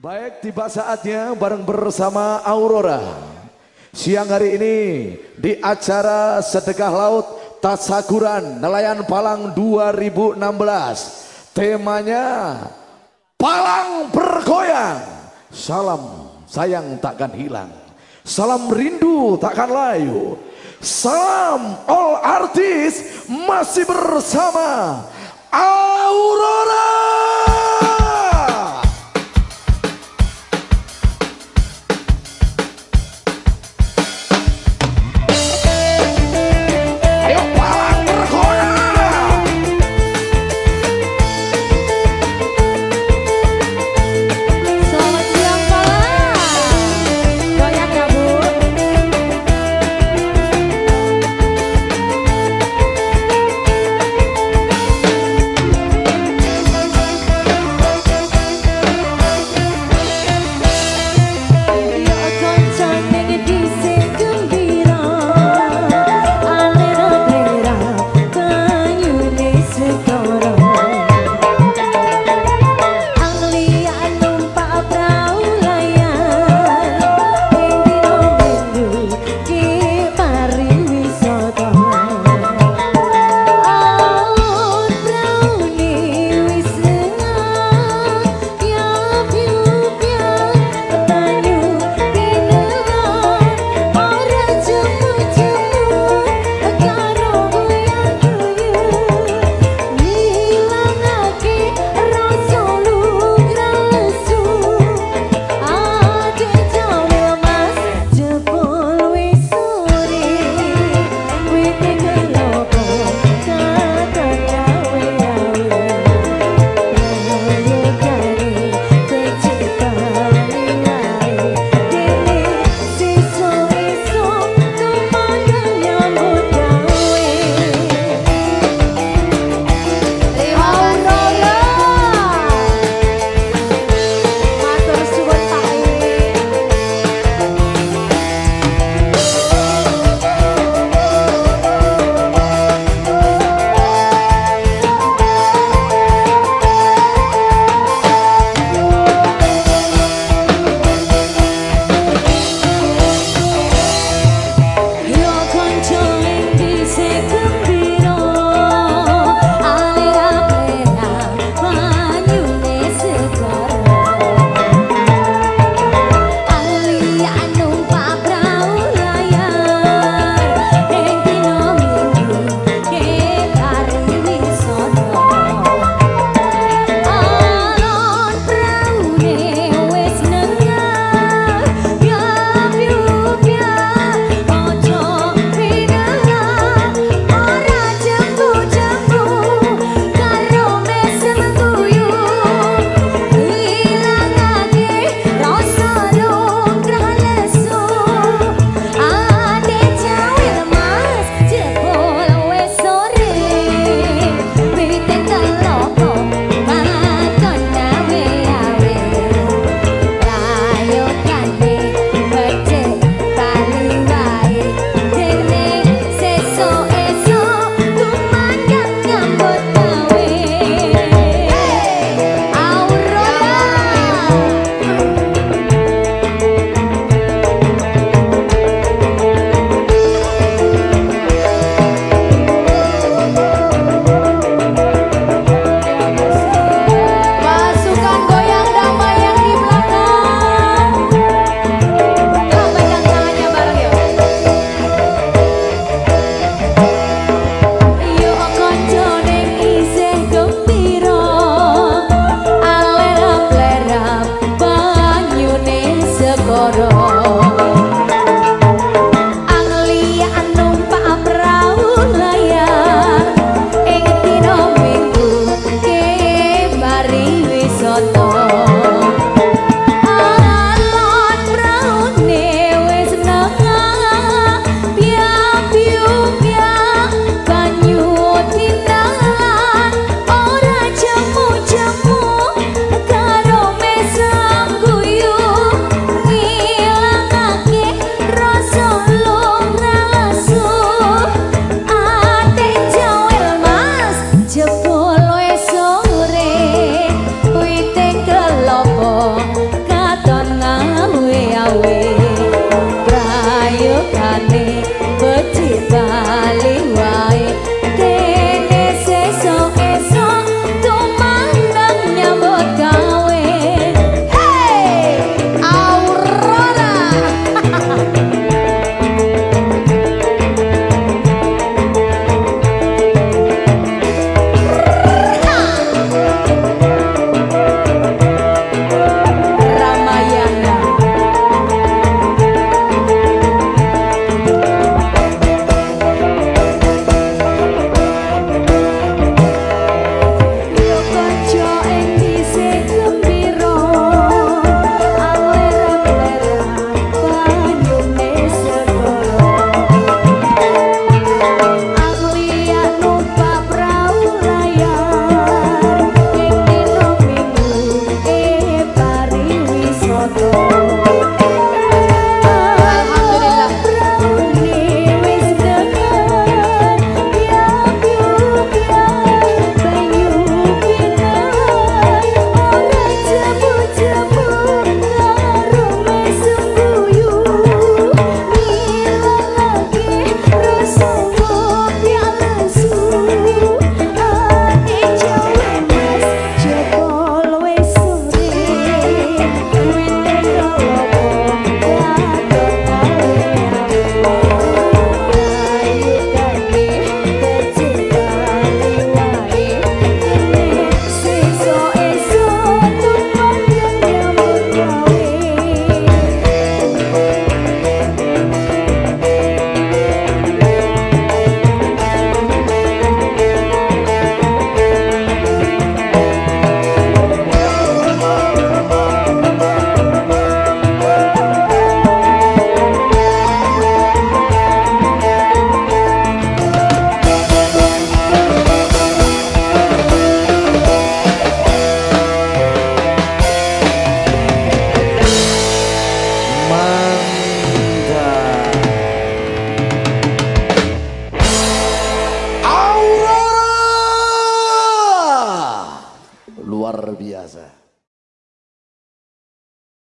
Baik, tiba saatnya bareng bersama Aurora. Siang hari ini di acara Sedekah Laut Tasakuran Nelayan Palang 2016. Temanya Palang bergoyang. Salam sayang takkan hilang. Salam rindu takkan layu. Salam all artis masih bersama Aurora.